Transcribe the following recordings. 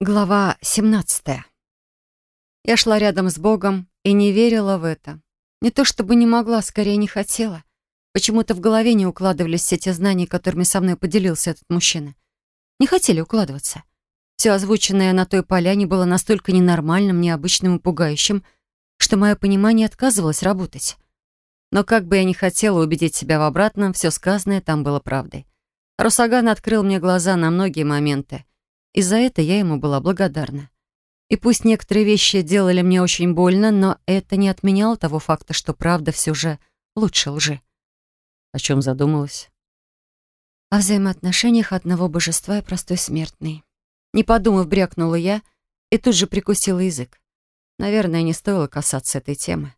Глава 17. Я шла рядом с Богом и не верила в это. Не то чтобы не могла, скорее не хотела. Почему-то в голове не укладывались все те знания, которыми со мной поделился этот мужчина. Не хотели укладываться. Все озвученное на той поляне было настолько ненормальным, необычным и пугающим, что мое понимание отказывалось работать. Но как бы я ни хотела убедить себя в обратном, все сказанное там было правдой. Русаган открыл мне глаза на многие моменты — и за это я ему была благодарна. И пусть некоторые вещи делали мне очень больно, но это не отменяло того факта, что правда все же лучше лжи. О чем задумалась? О взаимоотношениях одного божества и простой смертной. Не подумав, брякнула я и тут же прикусила язык. Наверное, не стоило касаться этой темы.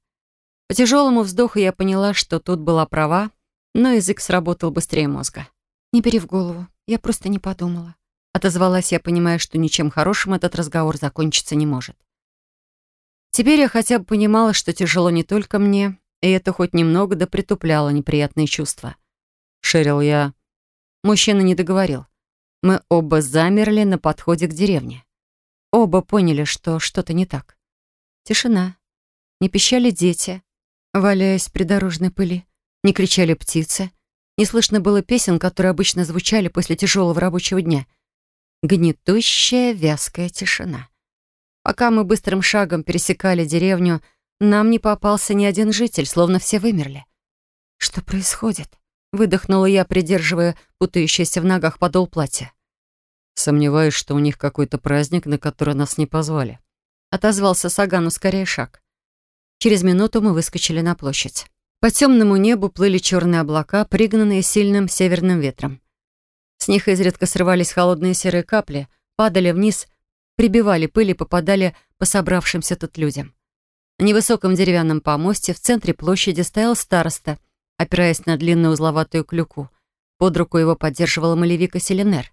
По тяжелому вздоху я поняла, что тут была права, но язык сработал быстрее мозга. Не бери в голову, я просто не подумала. Отозвалась я, понимая, что ничем хорошим этот разговор закончиться не может. Теперь я хотя бы понимала, что тяжело не только мне, и это хоть немного да притупляло неприятные чувства. Шерил я... Мужчина не договорил. Мы оба замерли на подходе к деревне. Оба поняли, что что-то не так. Тишина. Не пищали дети, валяясь в придорожной пыли. Не кричали птицы. Не слышно было песен, которые обычно звучали после тяжелого рабочего дня — Гнетущая, вязкая тишина. Пока мы быстрым шагом пересекали деревню, нам не попался ни один житель, словно все вымерли. «Что происходит?» — выдохнула я, придерживая путающийся в ногах подол платья. «Сомневаюсь, что у них какой-то праздник, на который нас не позвали», — отозвался Саган, ускоряя шаг. Через минуту мы выскочили на площадь. По темному небу плыли черные облака, пригнанные сильным северным ветром. С них изредка срывались холодные серые капли, падали вниз, прибивали пыль и попадали по собравшимся тут людям. На невысоком деревянном помосте в центре площади стоял староста, опираясь на длинную узловатую клюку. Под руку его поддерживала Малевика Селенер.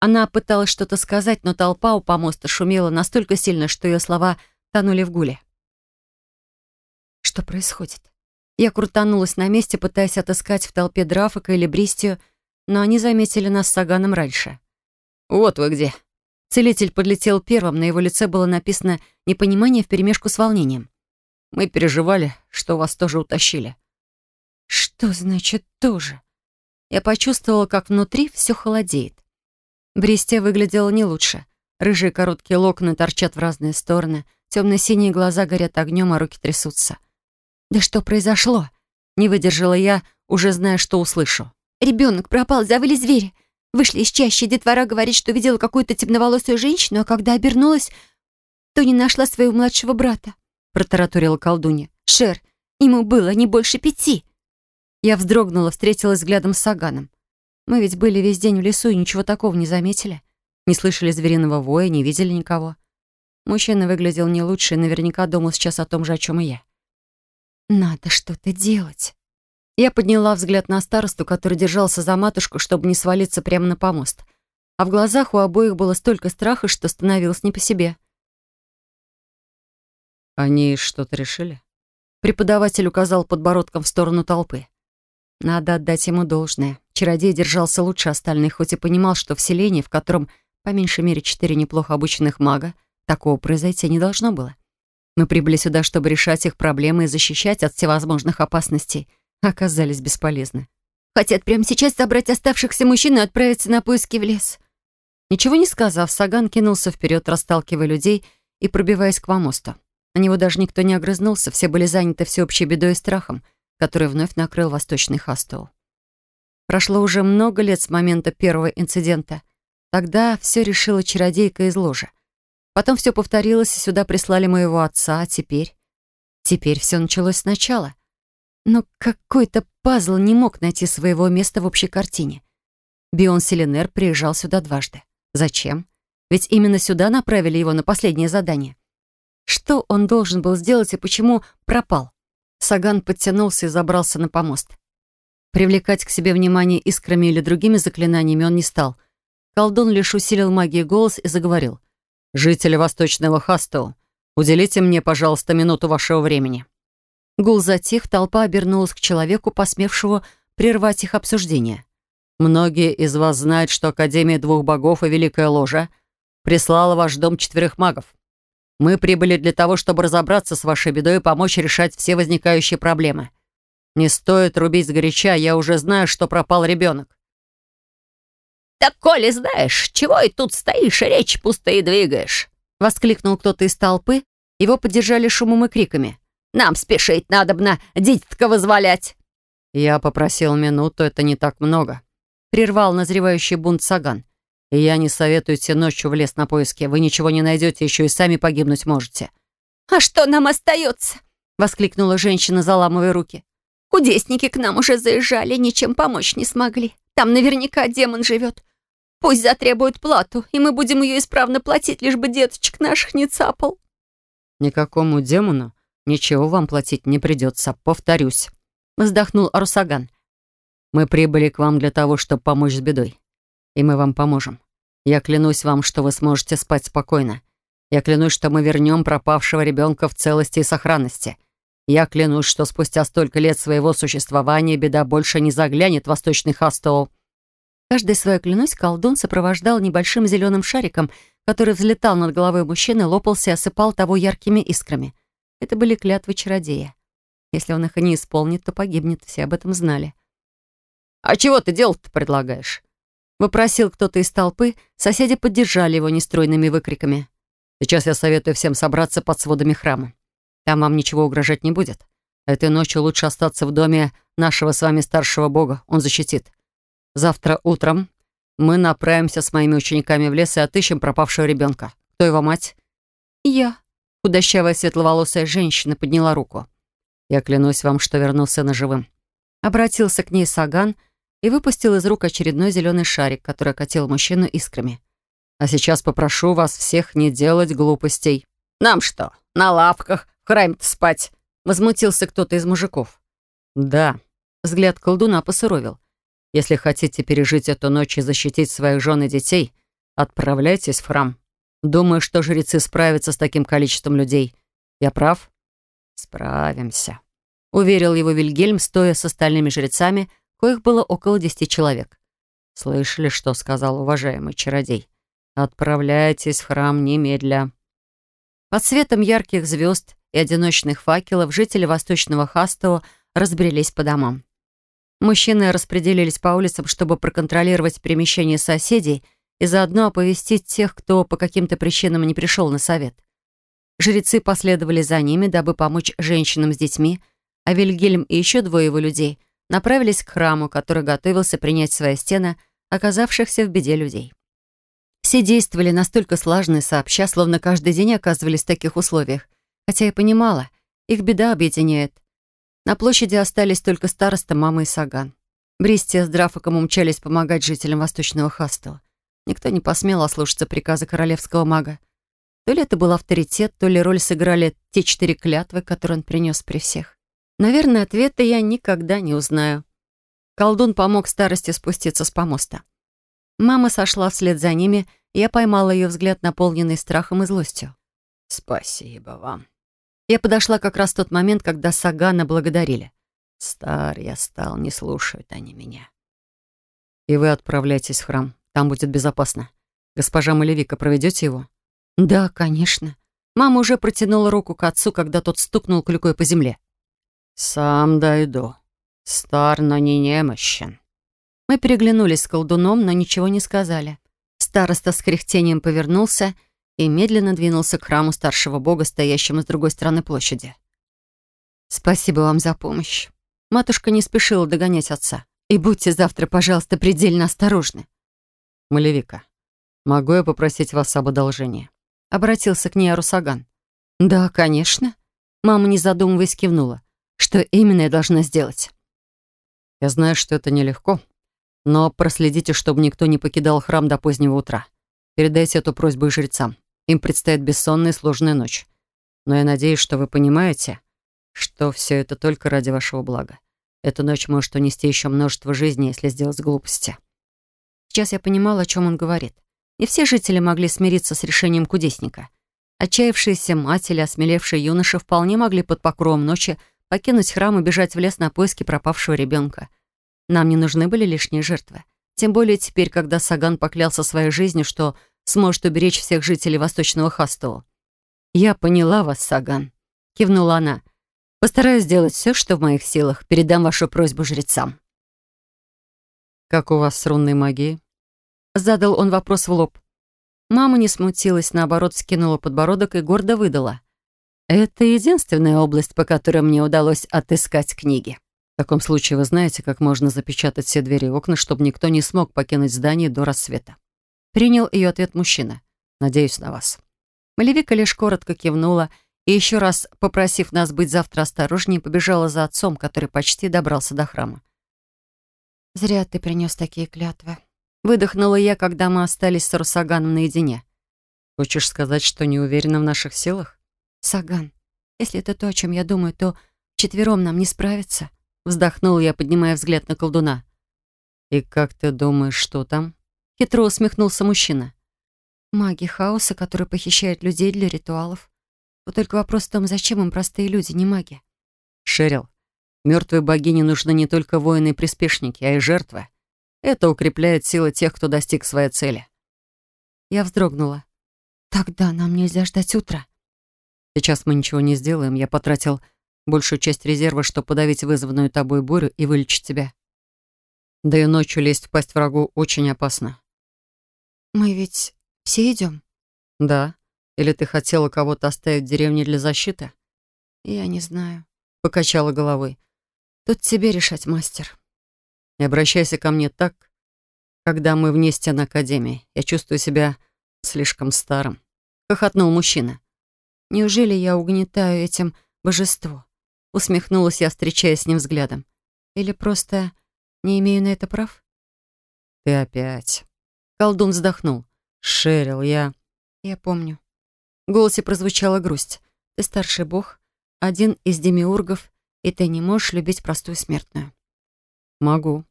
Она пыталась что-то сказать, но толпа у помоста шумела настолько сильно, что ее слова тонули в гуле. Что происходит? Я крутанулась на месте, пытаясь отыскать в толпе Драфака или Бристию, но они заметили нас с Саганом раньше. «Вот вы где!» Целитель подлетел первым, на его лице было написано непонимание вперемешку с волнением. «Мы переживали, что вас тоже утащили». «Что значит «тоже»?» Я почувствовала, как внутри все холодеет. Брестя выглядела не лучше. Рыжие короткие локоны торчат в разные стороны, темно-синие глаза горят огнем, а руки трясутся. «Да что произошло?» Не выдержала я, уже зная, что услышу. Ребенок пропал, завыли звери. Вышли из чащи, детвора говорит, что видела какую-то темноволосую женщину, а когда обернулась, то не нашла своего младшего брата», — протараторила колдунья. «Шер, ему было не больше пяти». Я вздрогнула, встретилась взглядом с Саганом. Мы ведь были весь день в лесу и ничего такого не заметили. Не слышали звериного воя, не видели никого. Мужчина выглядел не лучше и наверняка думал сейчас о том же, о чем и я. «Надо что-то делать», я подняла взгляд на старосту, который держался за матушку, чтобы не свалиться прямо на помост. А в глазах у обоих было столько страха, что становилось не по себе. «Они что-то решили?» Преподаватель указал подбородком в сторону толпы. Надо отдать ему должное. Чародей держался лучше остальных, хоть и понимал, что в селении, в котором по меньшей мере четыре неплохо обученных мага, такого произойти не должно было. Мы прибыли сюда, чтобы решать их проблемы и защищать от всевозможных опасностей — оказались бесполезны. Хотят прямо сейчас забрать оставшихся мужчин и отправиться на поиски в лес. Ничего не сказав, Саган кинулся вперед, расталкивая людей и пробиваясь к помосту. На него даже никто не огрызнулся, все были заняты всеобщей бедой и страхом, который вновь накрыл восточный Хастул. Прошло уже много лет с момента первого инцидента. Тогда все решила чародейка из ложа. Потом все повторилось, и сюда прислали моего отца, а теперь... Теперь все началось сначала — но какой-то пазл не мог найти своего места в общей картине. Бион Селенер приезжал сюда дважды. Зачем? Ведь именно сюда направили его на последнее задание. Что он должен был сделать и почему пропал? Саган подтянулся и забрался на помост. Привлекать к себе внимание искрами или другими заклинаниями он не стал. Колдун лишь усилил магию голос и заговорил. «Жители Восточного Хастоу, уделите мне, пожалуйста, минуту вашего времени». Гул затих, толпа обернулась к человеку, посмевшего прервать их обсуждение. «Многие из вас знают, что Академия Двух Богов и Великая Ложа прислала ваш дом четверых магов. Мы прибыли для того, чтобы разобраться с вашей бедой и помочь решать все возникающие проблемы. Не стоит рубить сгоряча, я уже знаю, что пропал ребенок. «Так, Коли, знаешь, чего и тут стоишь, речь пустые двигаешь?» Воскликнул кто-то из толпы, его поддержали шумом и криками. «Нам спешить надобно, дитятка возволять!» Я попросил минуту, это не так много. Прервал назревающий бунт Саган. И я не советую идти ночью в лес на поиски. Вы ничего не найдете, еще и сами погибнуть можете. «А что нам остается?» — воскликнула женщина, заламывая руки. «Кудесники к нам уже заезжали, ничем помочь не смогли. Там наверняка демон живет. Пусть затребуют плату, и мы будем ее исправно платить, лишь бы деточек наших не цапал». «Никакому демону ничего вам платить не придется, повторюсь», — вздохнул Арусаган. «Мы прибыли к вам для того, чтобы помочь с бедой. И мы вам поможем. Я клянусь вам, что вы сможете спать спокойно. Я клянусь, что мы вернем пропавшего ребенка в целости и сохранности. Я клянусь, что спустя столько лет своего существования беда больше не заглянет в восточный Хастоу. Каждый свою клянусь колдун сопровождал небольшим зеленым шариком, который взлетал над головой мужчины, лопался и осыпал того яркими искрами. Это были клятвы чародея. Если он их и не исполнит, то погибнет, все об этом знали. «А чего ты делать-то предлагаешь?» Вопросил кто-то из толпы, соседи поддержали его нестройными выкриками. «Сейчас я советую всем собраться под сводами храма. Там вам ничего угрожать не будет. Этой ночью лучше остаться в доме нашего с вами старшего бога, он защитит. Завтра утром мы направимся с моими учениками в лес и отыщем пропавшего ребенка. Кто его мать?» «Я». Худощавая светловолосая женщина подняла руку. «Я клянусь вам, что верну сына живым». Обратился к ней Саган — и выпустил из рук очередной зеленый шарик, который окатил мужчину искрами. «А сейчас попрошу вас всех не делать глупостей». «Нам что, на лавках в храме-то спать?» Возмутился кто-то из мужиков. «Да». Взгляд колдуна посуровил. «Если хотите пережить эту ночь и защитить своих жен и детей, отправляйтесь в храм. Думаю, что жрецы справятся с таким количеством людей. Я прав?» «Справимся», — уверил его Вильгельм, стоя с остальными жрецами, — коих было около десяти человек. «Слышали, что сказал уважаемый чародей? Отправляйтесь в храм немедля». Под светом ярких звезд и одиночных факелов жители Восточного Хастова разбрелись по домам. Мужчины распределились по улицам, чтобы проконтролировать перемещение соседей и заодно оповестить тех, кто по каким-то причинам не пришел на совет. Жрецы последовали за ними, дабы помочь женщинам с детьми, а Вильгельм и еще двое его людей направились к храму, который готовился принять свои стены оказавшихся в беде людей. Все действовали настолько слажно и сообща, словно каждый день оказывались в таких условиях. Хотя я понимала, их беда объединяет. На площади остались только староста, мама и Саган. Бристия с Драфаком умчались помогать жителям Восточного Хастела. Никто не посмел ослушаться приказа королевского мага. То ли это был авторитет, то ли роль сыграли те четыре клятвы, которые он принес при всех. Наверное, ответа я никогда не узнаю. Колдун помог старости спуститься с помоста. Мама сошла вслед за ними, и я поймала ее взгляд, наполненный страхом и злостью. «Спасибо вам». Я подошла как раз в тот момент, когда Сагана благодарили. «Стар я стал, не слушают они меня». «И вы отправляйтесь в храм, там будет безопасно. Госпожа Малевика, проведете его?» «Да, конечно». Мама уже протянула руку к отцу, когда тот стукнул клюкой по земле. «Сам дойду. Стар, но не немощен». Мы переглянулись с колдуном, но ничего не сказали. Староста с кряхтением повернулся и медленно двинулся к храму старшего бога, стоящему с другой стороны площади. «Спасибо вам за помощь». Матушка не спешила догонять отца. «И будьте завтра, пожалуйста, предельно осторожны». «Малевика, могу я попросить вас об одолжении?» Обратился к ней Арусаган. «Да, конечно». Мама, не задумываясь, кивнула. Что именно я должна сделать? Я знаю, что это нелегко, но проследите, чтобы никто не покидал храм до позднего утра. Передайте эту просьбу и жрецам. Им предстоит бессонная и сложная ночь. Но я надеюсь, что вы понимаете, что все это только ради вашего блага. Эта ночь может унести еще множество жизней, если сделать глупости. Сейчас я понимала, о чем он говорит. Не все жители могли смириться с решением кудесника. Отчаявшиеся матери, осмелевшие юноши вполне могли под покровом ночи покинуть храм и бежать в лес на поиски пропавшего ребенка. Нам не нужны были лишние жертвы. Тем более теперь, когда Саган поклялся своей жизнью, что сможет уберечь всех жителей Восточного Хастова. «Я поняла вас, Саган», — кивнула она. «Постараюсь сделать все, что в моих силах. Передам вашу просьбу жрецам». «Как у вас с рунной магией?» Задал он вопрос в лоб. Мама не смутилась, наоборот, скинула подбородок и гордо выдала. «Это единственная область, по которой мне удалось отыскать книги». В таком случае вы знаете, как можно запечатать все двери и окна, чтобы никто не смог покинуть здание до рассвета. Принял ее ответ мужчина. Надеюсь на вас. Малевика лишь коротко кивнула и еще раз, попросив нас быть завтра осторожнее, побежала за отцом, который почти добрался до храма. «Зря ты принес такие клятвы», — выдохнула я, когда мы остались с Русаганом наедине. «Хочешь сказать, что не уверена в наших силах?» «Саган, если это то, о чем я думаю, то четвером нам не справиться», — вздохнула я, поднимая взгляд на колдуна. «И как ты думаешь, что там?» — хитро усмехнулся мужчина. «Маги хаоса, которые похищают людей для ритуалов. Вот только вопрос в том, зачем им простые люди, не маги?» «Шерил, Мертвой богине нужны не только воины и приспешники, а и жертвы. Это укрепляет силы тех, кто достиг своей цели. Я вздрогнула. Тогда нам нельзя ждать утра. Сейчас мы ничего не сделаем. Я потратил большую часть резерва, чтобы подавить вызванную тобой бурю и вылечить тебя. Да и ночью лезть в пасть врагу очень опасно. Мы ведь все идем? Да. Или ты хотела кого-то оставить в деревне для защиты? Я не знаю. Покачала головой. Тут тебе решать, мастер. Не обращайся ко мне так, когда мы вне стен Академии. Я чувствую себя слишком старым. Хохотнул мужчина. Неужели я угнетаю этим божество? Усмехнулась я, встречаясь с ним взглядом. Или просто не имею на это прав? Ты опять. Колдун вздохнул. Шерил, я... Я помню. В голосе прозвучала грусть. Ты старший бог, один из демиургов, и ты не можешь любить простую смертную. Могу.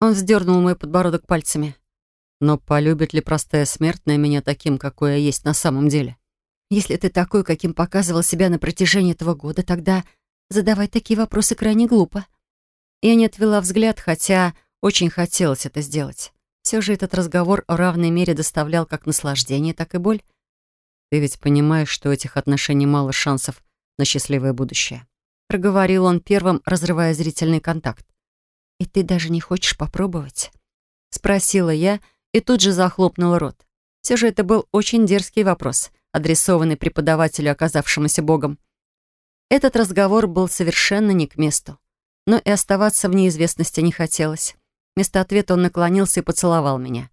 Он вздернул мой подбородок пальцами. Но полюбит ли простая смертная меня таким, какой я есть на самом деле? Если ты такой, каким показывал себя на протяжении этого года, тогда задавать такие вопросы крайне глупо. Я не отвела взгляд, хотя очень хотелось это сделать. Все же этот разговор в равной мере доставлял как наслаждение, так и боль. Ты ведь понимаешь, что у этих отношений мало шансов на счастливое будущее. Проговорил он первым, разрывая зрительный контакт. «И ты даже не хочешь попробовать?» Спросила я и тут же захлопнула рот. Все же это был очень дерзкий вопрос, адресованный преподавателю, оказавшемуся богом. Этот разговор был совершенно не к месту. Но и оставаться в неизвестности не хотелось. Вместо ответа он наклонился и поцеловал меня.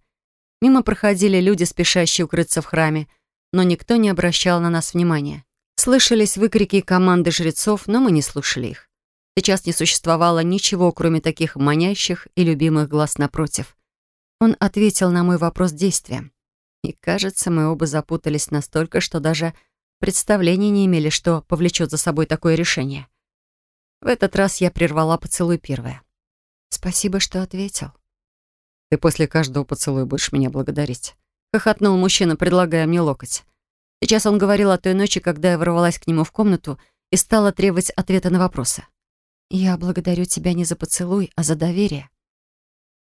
Мимо проходили люди, спешащие укрыться в храме, но никто не обращал на нас внимания. Слышались выкрики команды жрецов, но мы не слушали их. Сейчас не существовало ничего, кроме таких манящих и любимых глаз напротив. Он ответил на мой вопрос действием. И, кажется, мы оба запутались настолько, что даже представления не имели, что повлечет за собой такое решение. В этот раз я прервала поцелуй первое. «Спасибо, что ответил». «Ты после каждого поцелуя будешь меня благодарить», — хохотнул мужчина, предлагая мне локоть. Сейчас он говорил о той ночи, когда я ворвалась к нему в комнату и стала требовать ответа на вопросы. «Я благодарю тебя не за поцелуй, а за доверие».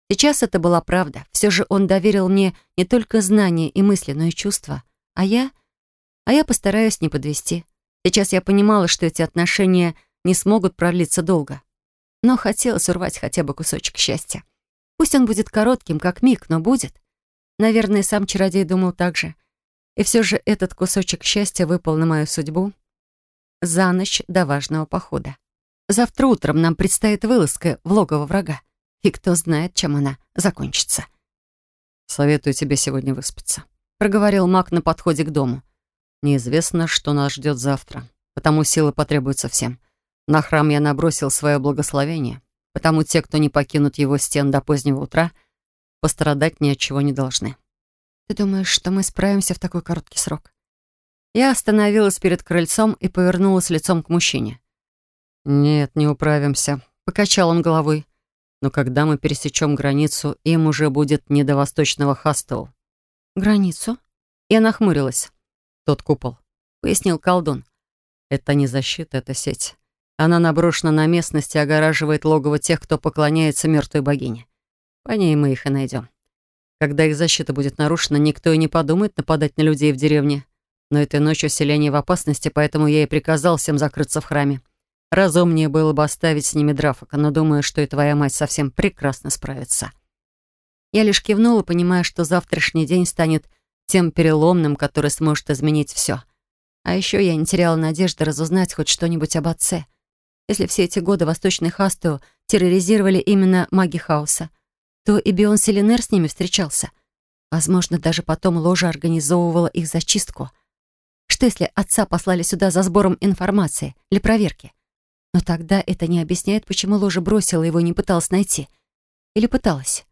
Сейчас это была правда. Все же он доверил мне не только знания и мысли, но и чувства. А я... А я постараюсь не подвести. Сейчас я понимала, что эти отношения не смогут продлиться долго. Но хотелось урвать хотя бы кусочек счастья. Пусть он будет коротким, как миг, но будет. Наверное, сам чародей думал так же. И все же этот кусочек счастья выпал на мою судьбу за ночь до важного похода. Завтра утром нам предстоит вылазка в логово врага. И кто знает, чем она закончится. «Советую тебе сегодня выспаться», — проговорил маг на подходе к дому. «Неизвестно, что нас ждет завтра, потому силы потребуются всем. На храм я набросил свое благословение, потому те, кто не покинут его стен до позднего утра, пострадать ни от чего не должны». Ты думаешь, что мы справимся в такой короткий срок? Я остановилась перед крыльцом и повернулась лицом к мужчине. «Нет, не управимся», — покачал он головой. «Но когда мы пересечем границу, им уже будет не до восточного Хастел». «Границу?» Я нахмурилась. «Тот купол», — пояснил колдун. «Это не защита, это сеть. Она наброшена на местность и огораживает логово тех, кто поклоняется мертвой богине. По ней мы их и найдем. Когда их защита будет нарушена, никто и не подумает нападать на людей в деревне. Но этой ночью селение в опасности, поэтому я и приказал всем закрыться в храме. Разумнее было бы оставить с ними Драфока, но думаю, что и твоя мать совсем прекрасно справится. Я лишь кивнула, понимая, что завтрашний день станет тем переломным, который сможет изменить все. А еще я не теряла надежды разузнать хоть что-нибудь об отце. Если все эти годы Восточный Хастео терроризировали именно маги хаоса, то и Бион Селенер с ними встречался. Возможно, даже потом ложа организовывала их зачистку. Что если отца послали сюда за сбором информации для проверки? Но тогда это не объясняет, почему ложа бросила его и не пыталась найти. Или пыталась?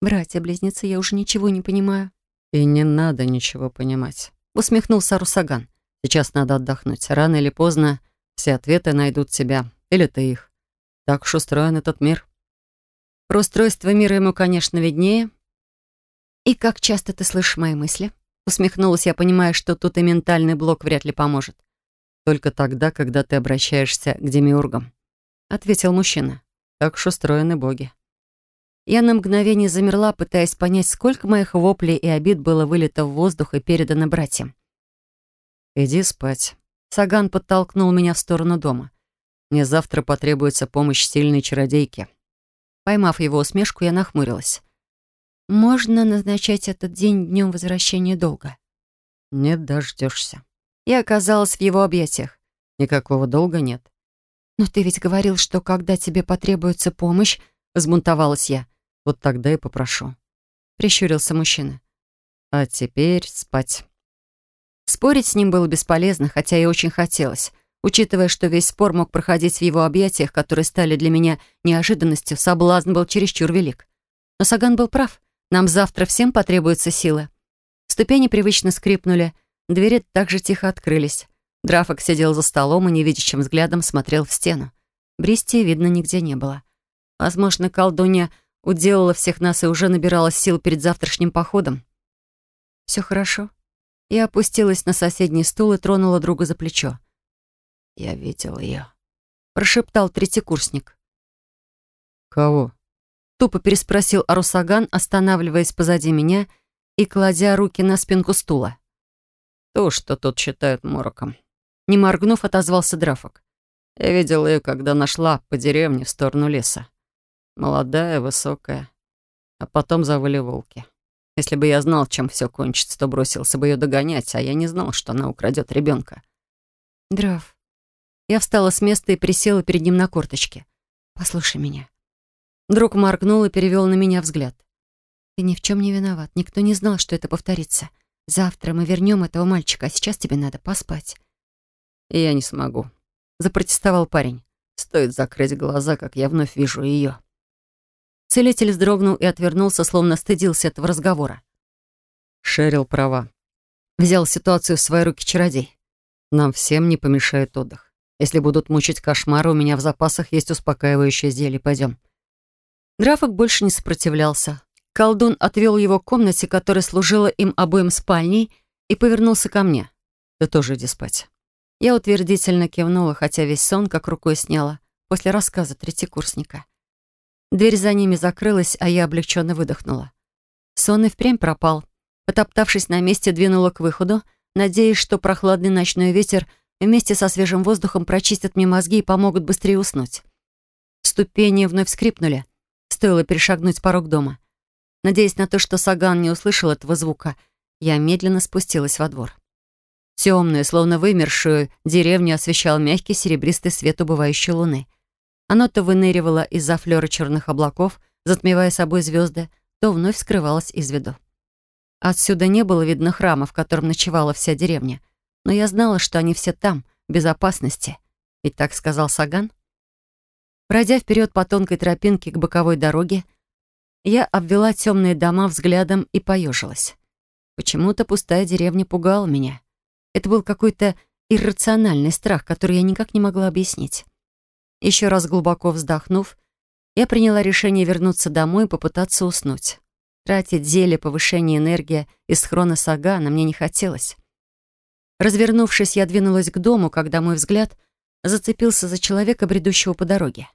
Братья-близнецы, я уже ничего не понимаю. «И не надо ничего понимать», — усмехнулся Русаган. «Сейчас надо отдохнуть. Рано или поздно все ответы найдут тебя. Или ты их. Так уж устроен этот мир». Про устройство мира ему, конечно, виднее. «И как часто ты слышишь мои мысли?» Усмехнулась я, понимая, что тут и ментальный блок вряд ли поможет. «Только тогда, когда ты обращаешься к демиургам», — ответил мужчина. «Так уж устроены боги». Я на мгновение замерла, пытаясь понять, сколько моих воплей и обид было вылито в воздух и передано братьям. «Иди спать». Саган подтолкнул меня в сторону дома. «Мне завтра потребуется помощь сильной чародейки». Поймав его усмешку, я нахмурилась. «Можно назначать этот день днем возвращения долга?» «Не дождешься». Я оказалась в его объятиях. «Никакого долга нет». «Но ты ведь говорил, что когда тебе потребуется помощь...» Взбунтовалась я. Вот тогда и попрошу. Прищурился мужчина. А теперь спать. Спорить с ним было бесполезно, хотя и очень хотелось. Учитывая, что весь спор мог проходить в его объятиях, которые стали для меня неожиданностью, соблазн был чересчур велик. Но Саган был прав. Нам завтра всем потребуется сила. Ступени привычно скрипнули, двери также тихо открылись. Драфок сидел за столом и невидящим взглядом смотрел в стену. Бристи видно нигде не было. Возможно, колдунья уделала всех нас и уже набирала сил перед завтрашним походом. Все хорошо. Я опустилась на соседний стул и тронула друга за плечо. «Я видел ее», — прошептал третий курсник. «Кого?» — тупо переспросил Арусаган, останавливаясь позади меня и кладя руки на спинку стула. «То, что тут считают мороком». Не моргнув, отозвался Драфок. «Я видел ее, когда нашла по деревне в сторону леса. Молодая, высокая. А потом завыли волки. Если бы я знал, чем все кончится, то бросился бы ее догонять, а я не знал, что она украдет ребенка. Драф. Я встала с места и присела перед ним на корточки. Послушай меня. Друг моргнул и перевел на меня взгляд. Ты ни в чем не виноват. Никто не знал, что это повторится. Завтра мы вернем этого мальчика, а сейчас тебе надо поспать. И я не смогу. Запротестовал парень. Стоит закрыть глаза, как я вновь вижу ее. Целитель вздрогнул и отвернулся, словно стыдился этого разговора. Шерил права. Взял ситуацию в свои руки чародей. Нам всем не помешает отдых. Если будут мучить кошмары, у меня в запасах есть успокаивающее зелье. Пойдем. Драфок больше не сопротивлялся. Колдун отвел его к комнате, которая служила им обоим спальней, и повернулся ко мне. «Ты тоже иди спать». Я утвердительно кивнула, хотя весь сон как рукой сняла, после рассказа третьекурсника. Дверь за ними закрылась, а я облегченно выдохнула. Сон и впрямь пропал. Потоптавшись на месте, двинула к выходу, надеясь, что прохладный ночной ветер вместе со свежим воздухом прочистят мне мозги и помогут быстрее уснуть. Ступени вновь скрипнули. Стоило перешагнуть порог дома. Надеясь на то, что Саган не услышал этого звука, я медленно спустилась во двор. Темную, словно вымершую, деревню освещал мягкий серебристый свет убывающей луны — оно то выныривало из-за флёра черных облаков, затмевая собой звезды, то вновь скрывалось из виду. Отсюда не было видно храма, в котором ночевала вся деревня, но я знала, что они все там, в безопасности. Ведь так сказал Саган. Пройдя вперед по тонкой тропинке к боковой дороге, я обвела темные дома взглядом и поежилась. Почему-то пустая деревня пугала меня. Это был какой-то иррациональный страх, который я никак не могла объяснить. Еще раз глубоко вздохнув, я приняла решение вернуться домой и попытаться уснуть. Тратить зелье повышения энергии из хрона Сагана мне не хотелось. Развернувшись, я двинулась к дому, когда мой взгляд зацепился за человека, бредущего по дороге.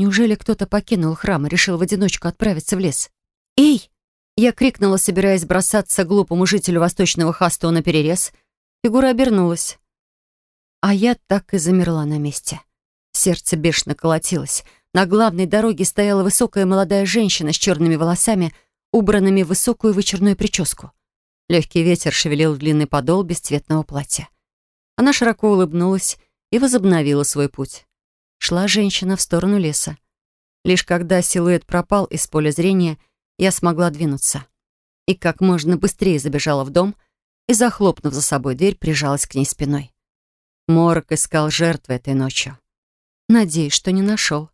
Неужели кто-то покинул храм и решил в одиночку отправиться в лес? «Эй!» Я крикнула, собираясь бросаться глупому жителю восточного Хастова на перерез. Фигура обернулась. А я так и замерла на месте. Сердце бешено колотилось. На главной дороге стояла высокая молодая женщина с черными волосами, убранными в высокую вычерную прическу. Легкий ветер шевелил длинный подол бесцветного платья. Она широко улыбнулась и возобновила свой путь. Шла женщина в сторону леса. Лишь когда силуэт пропал из поля зрения, я смогла двинуться. И как можно быстрее забежала в дом и, захлопнув за собой дверь, прижалась к ней спиной. Морок искал жертвы этой ночью. Надеюсь, что не нашел.